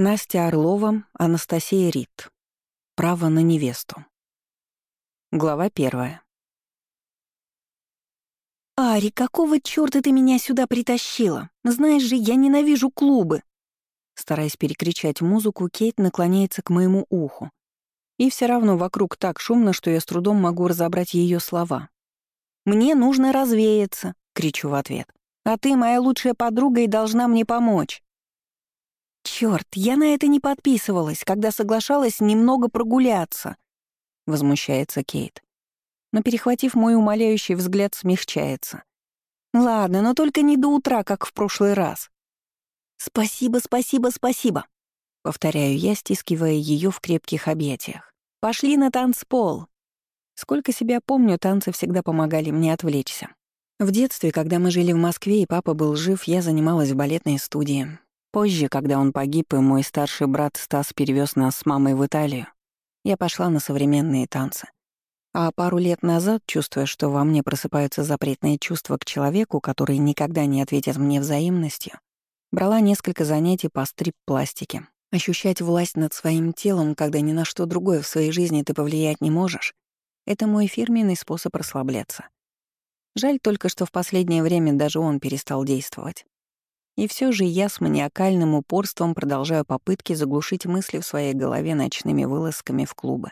Настя Орлова, Анастасия Рит. Право на невесту. Глава первая. «Ари, какого чёрта ты меня сюда притащила? Знаешь же, я ненавижу клубы!» Стараясь перекричать музыку, Кейт наклоняется к моему уху. И все равно вокруг так шумно, что я с трудом могу разобрать ее слова. «Мне нужно развеяться», — кричу в ответ. «А ты моя лучшая подруга и должна мне помочь». «Чёрт, я на это не подписывалась, когда соглашалась немного прогуляться», — возмущается Кейт. Но, перехватив мой умоляющий взгляд, смягчается. «Ладно, но только не до утра, как в прошлый раз». «Спасибо, спасибо, спасибо», — повторяю я, стискивая ее в крепких объятиях. «Пошли на танцпол». Сколько себя помню, танцы всегда помогали мне отвлечься. В детстве, когда мы жили в Москве и папа был жив, я занималась в балетной студии. Позже, когда он погиб, и мой старший брат Стас перевез нас с мамой в Италию, я пошла на современные танцы. А пару лет назад, чувствуя, что во мне просыпаются запретные чувства к человеку, который никогда не ответит мне взаимностью, брала несколько занятий по стрип-пластике. Ощущать власть над своим телом, когда ни на что другое в своей жизни ты повлиять не можешь, это мой фирменный способ расслабляться. Жаль только, что в последнее время даже он перестал действовать. И все же я с маниакальным упорством продолжаю попытки заглушить мысли в своей голове ночными вылазками в клубы.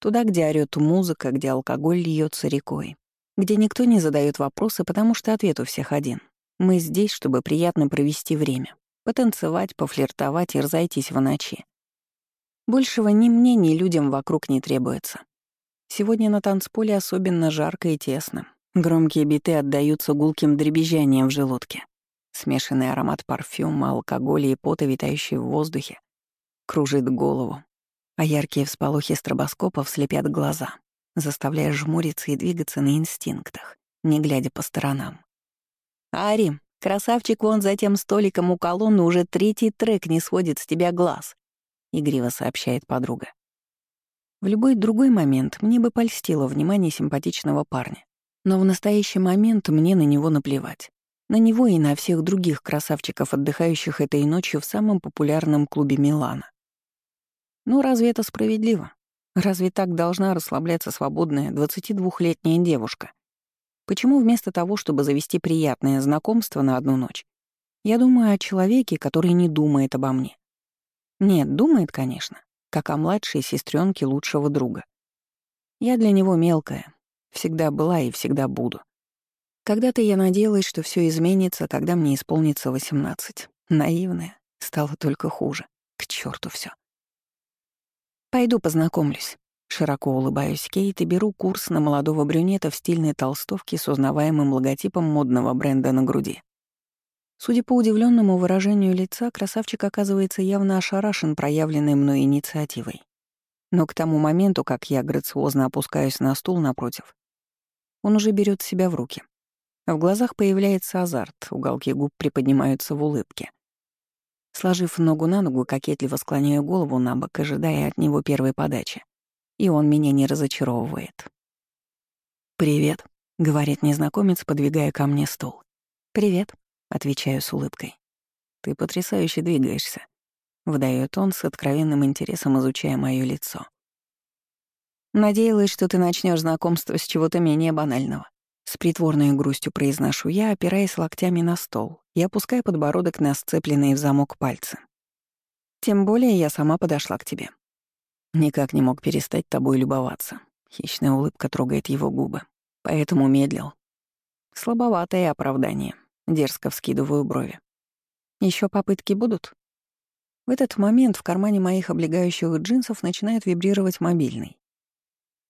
Туда, где орёт музыка, где алкоголь льется рекой, где никто не задает вопросы, потому что ответ у всех один. Мы здесь, чтобы приятно провести время, потанцевать, пофлиртовать и разойтись в ночи. Большего ни мне, ни людям вокруг не требуется. Сегодня на танцполе особенно жарко и тесно. Громкие биты отдаются гулким дребезжанием в желудке. Смешанный аромат парфюма, алкоголя и пота, витающий в воздухе, кружит голову, а яркие всполохи стробоскопов слепят глаза, заставляя жмуриться и двигаться на инстинктах, не глядя по сторонам. «Ари, красавчик вон за тем столиком у колонны уже третий трек не сводит с тебя глаз», — игриво сообщает подруга. В любой другой момент мне бы польстило внимание симпатичного парня, но в настоящий момент мне на него наплевать. На него и на всех других красавчиков, отдыхающих этой ночью в самом популярном клубе Милана. Ну разве это справедливо? Разве так должна расслабляться свободная 22-летняя девушка? Почему вместо того, чтобы завести приятное знакомство на одну ночь, я думаю о человеке, который не думает обо мне? Нет, думает, конечно, как о младшей сестренке лучшего друга. Я для него мелкая, всегда была и всегда буду. Когда-то я надеялась, что все изменится, когда мне исполнится 18. Наивная. Стало только хуже. К черту все. «Пойду познакомлюсь». Широко улыбаюсь Кейт и беру курс на молодого брюнета в стильной толстовке с узнаваемым логотипом модного бренда на груди. Судя по удивленному выражению лица, красавчик оказывается явно ошарашен проявленной мной инициативой. Но к тому моменту, как я грациозно опускаюсь на стул напротив, он уже берет себя в руки. В глазах появляется азарт, уголки губ приподнимаются в улыбке. Сложив ногу на ногу, кокетливо склоняю голову на бок, ожидая от него первой подачи. И он меня не разочаровывает. «Привет», — говорит незнакомец, подвигая ко мне стул. «Привет», — отвечаю с улыбкой. «Ты потрясающе двигаешься», — выдает он с откровенным интересом, изучая моё лицо. «Надеялась, что ты начнешь знакомство с чего-то менее банального», с притворной грустью произношу я, опираясь локтями на стол и опуская подбородок на сцепленные в замок пальцы. Тем более я сама подошла к тебе. Никак не мог перестать тобой любоваться. Хищная улыбка трогает его губы, поэтому медлил. Слабоватое оправдание. Дерзко вскидываю брови. Еще попытки будут? В этот момент в кармане моих облегающих джинсов начинает вибрировать мобильный.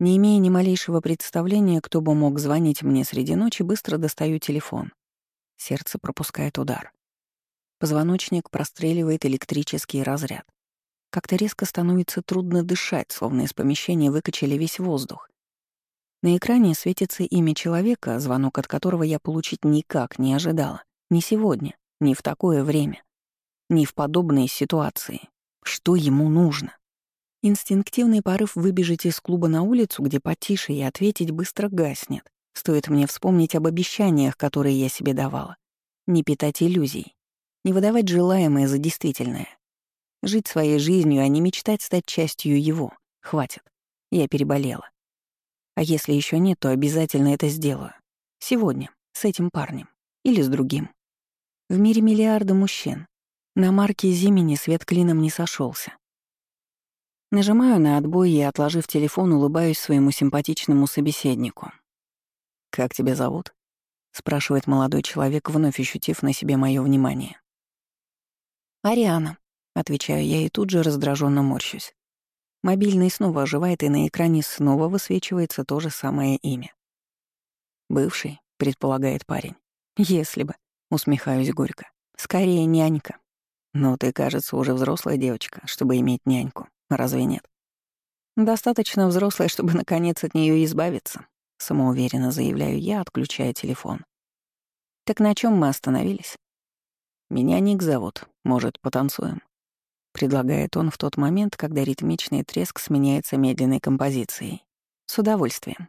Не имея ни малейшего представления, кто бы мог звонить мне среди ночи, быстро достаю телефон. Сердце пропускает удар. Позвоночник простреливает электрический разряд. Как-то резко становится трудно дышать, словно из помещения выкачали весь воздух. На экране светится имя человека, звонок от которого я получить никак не ожидала. Ни сегодня, ни в такое время, ни в подобной ситуации. Что ему нужно? Инстинктивный порыв выбежать из клуба на улицу, где потише, и ответить быстро гаснет. Стоит мне вспомнить об обещаниях, которые я себе давала. Не питать иллюзий. Не выдавать желаемое за действительное. Жить своей жизнью, а не мечтать стать частью его. Хватит. Я переболела. А если еще нет, то обязательно это сделаю. Сегодня, с этим парнем. Или с другим. В мире миллиарды мужчин. На марке Зимени свет клином не сошелся. Нажимаю на отбой и, отложив телефон, улыбаюсь своему симпатичному собеседнику. «Как тебя зовут?» — спрашивает молодой человек, вновь ощутив на себе мое внимание. «Ариана», — отвечаю я и тут же раздраженно морщусь. Мобильный снова оживает, и на экране снова высвечивается то же самое имя. «Бывший», — предполагает парень. «Если бы», — усмехаюсь горько. «Скорее нянька». «Но ты, кажется, уже взрослая девочка, чтобы иметь няньку. Разве нет?» «Достаточно взрослая, чтобы наконец от нее избавиться», — самоуверенно заявляю я, отключая телефон. «Так на чем мы остановились?» «Меня Ник зовут. Может, потанцуем?» Предлагает он в тот момент, когда ритмичный треск сменяется медленной композицией. С удовольствием.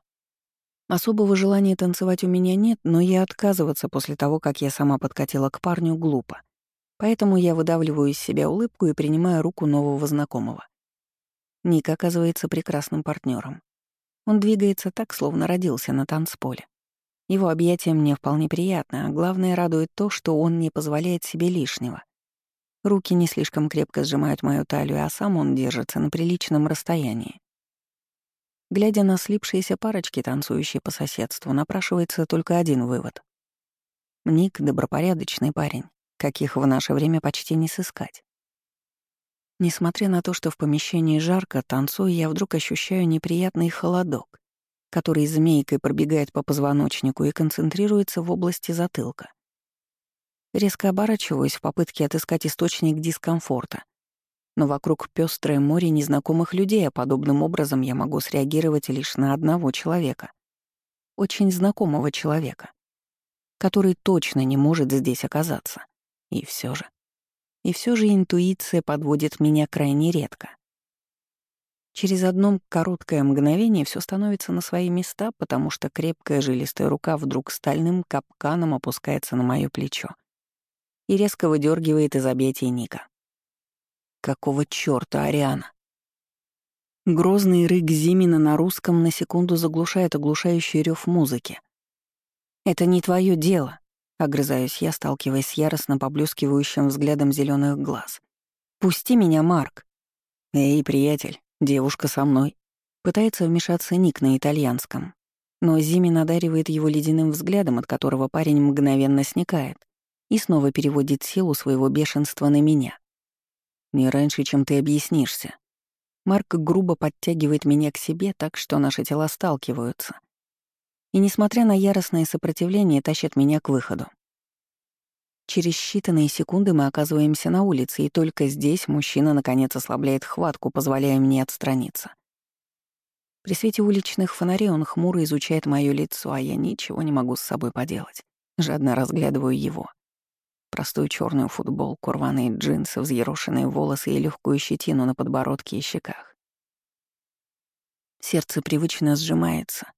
Особого желания танцевать у меня нет, но и отказываться после того, как я сама подкатила к парню, глупо. Поэтому я выдавливаю из себя улыбку и принимаю руку нового знакомого. Ник оказывается прекрасным партнером. Он двигается так, словно родился на танцполе. Его объятия мне вполне приятны, а главное радует то, что он не позволяет себе лишнего. Руки не слишком крепко сжимают мою талию, а сам он держится на приличном расстоянии. Глядя на слипшиеся парочки, танцующие по соседству, напрашивается только один вывод. Ник — добропорядочный парень, каких в наше время почти не сыскать. Несмотря на то, что в помещении жарко, танцуя, я вдруг ощущаю неприятный холодок, который змейкой пробегает по позвоночнику и концентрируется в области затылка. Резко оборачиваюсь в попытке отыскать источник дискомфорта, но вокруг пестрое море незнакомых людей, а подобным образом я могу среагировать лишь на одного человека. Очень знакомого человека, который точно не может здесь оказаться. И все же. И все же интуиция подводит меня крайне редко. Через одно короткое мгновение все становится на свои места, потому что крепкая жилистая рука вдруг стальным капканом опускается на мое плечо и резко выдергивает из объятий Ника. Какого чёрта, Ариана? Грозный рык Зимина на русском на секунду заглушает оглушающий рев музыки. «Это не твое дело», — огрызаюсь я, сталкиваясь с яростно поблескивающим взглядом зеленых глаз. «Пусти меня, Марк». «Эй, приятель, девушка со мной». Пытается вмешаться Ник на итальянском, но Зимин одаривает его ледяным взглядом, от которого парень мгновенно сникает и снова переводит силу своего бешенства на меня. Не раньше, чем ты объяснишься. Марк грубо подтягивает меня к себе так, что наши тела сталкиваются. И, несмотря на яростное сопротивление, тащит меня к выходу. Через считанные секунды мы оказываемся на улице, и только здесь мужчина наконец ослабляет хватку, позволяя мне отстраниться. При свете уличных фонарей он хмуро изучает мое лицо, а я ничего не могу с собой поделать. Жадно разглядываю его. Простую черную футболку, рваные джинсы, взъерошенные волосы и легкую щетину на подбородке и щеках. Сердце привычно сжимается,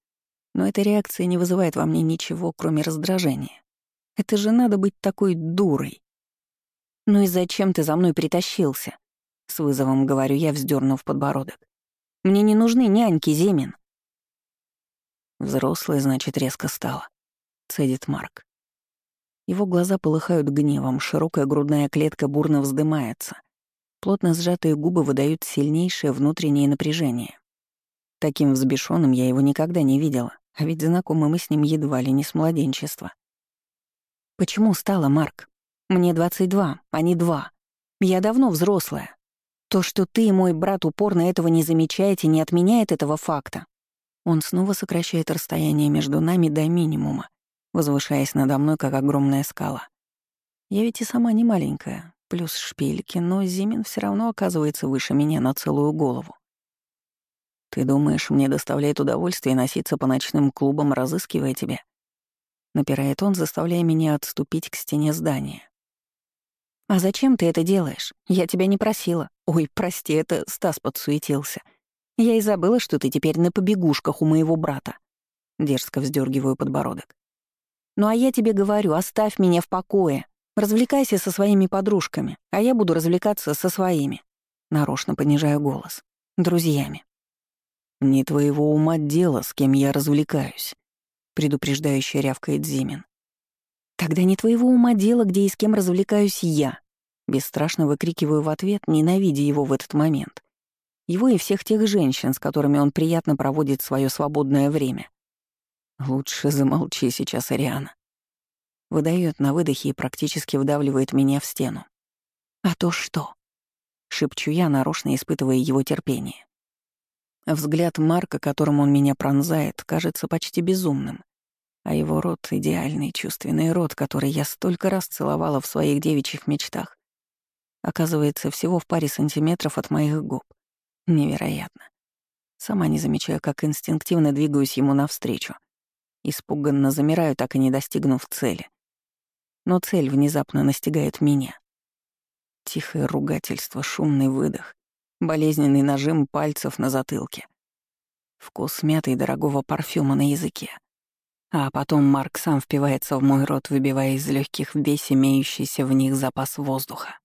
но эта реакция не вызывает во мне ничего, кроме раздражения. Это же надо быть такой дурой. «Ну и зачем ты за мной притащился?» — с вызовом говорю я, вздернув подбородок. «Мне не нужны няньки, Земин». Взрослый, значит, резко стало, — цедит Марк. Его глаза полыхают гневом, широкая грудная клетка бурно вздымается. Плотно сжатые губы выдают сильнейшее внутреннее напряжение. Таким взбешенным я его никогда не видела, а ведь знакомы мы с ним едва ли не с младенчества. «Почему стало, Марк? Мне 22, а не 2. Я давно взрослая. То, что ты и мой брат упорно этого не замечаете, не отменяет этого факта. Он снова сокращает расстояние между нами до минимума, возвышаясь надо мной, как огромная скала. Я ведь и сама не маленькая, плюс шпильки, но Зимин все равно оказывается выше меня на целую голову. Ты думаешь, мне доставляет удовольствие носиться по ночным клубам, разыскивая тебя? Напирает он, заставляя меня отступить к стене здания. «А зачем ты это делаешь? Я тебя не просила. Ой, прости, это Стас подсуетился. Я и забыла, что ты теперь на побегушках у моего брата». Дерзко вздергиваю подбородок. Ну а я тебе говорю, оставь меня в покое. Развлекайся со своими подружками, а я буду развлекаться со своими. Нарочно понижаю голос. Друзьями. «Не твоего ума дело, с кем я развлекаюсь», — предупреждающе рявкает Зимин. «Тогда не твоего ума дело, где и с кем развлекаюсь я», — бесстрашно выкрикиваю в ответ, ненавидя его в этот момент. Его и всех тех женщин, с которыми он приятно проводит свое свободное время. «Лучше замолчи сейчас, Ариана». Выдает на выдохе и практически вдавливает меня в стену. «А то что?» — шепчу я, нарочно испытывая его терпение. Взгляд Марка, которым он меня пронзает, кажется почти безумным. А его рот — идеальный чувственный рот, который я столько раз целовала в своих девичьих мечтах, оказывается всего в паре сантиметров от моих губ. Невероятно. Сама не замечаю, как инстинктивно двигаюсь ему навстречу. Испуганно замираю, так и не достигнув цели. Но цель внезапно настигает меня. Тихое ругательство, шумный выдох, болезненный нажим пальцев на затылке. Вкус мяты и дорогого парфюма на языке. А потом Марк сам впивается в мой рот, выбивая из легких весь имеющийся в них запас воздуха.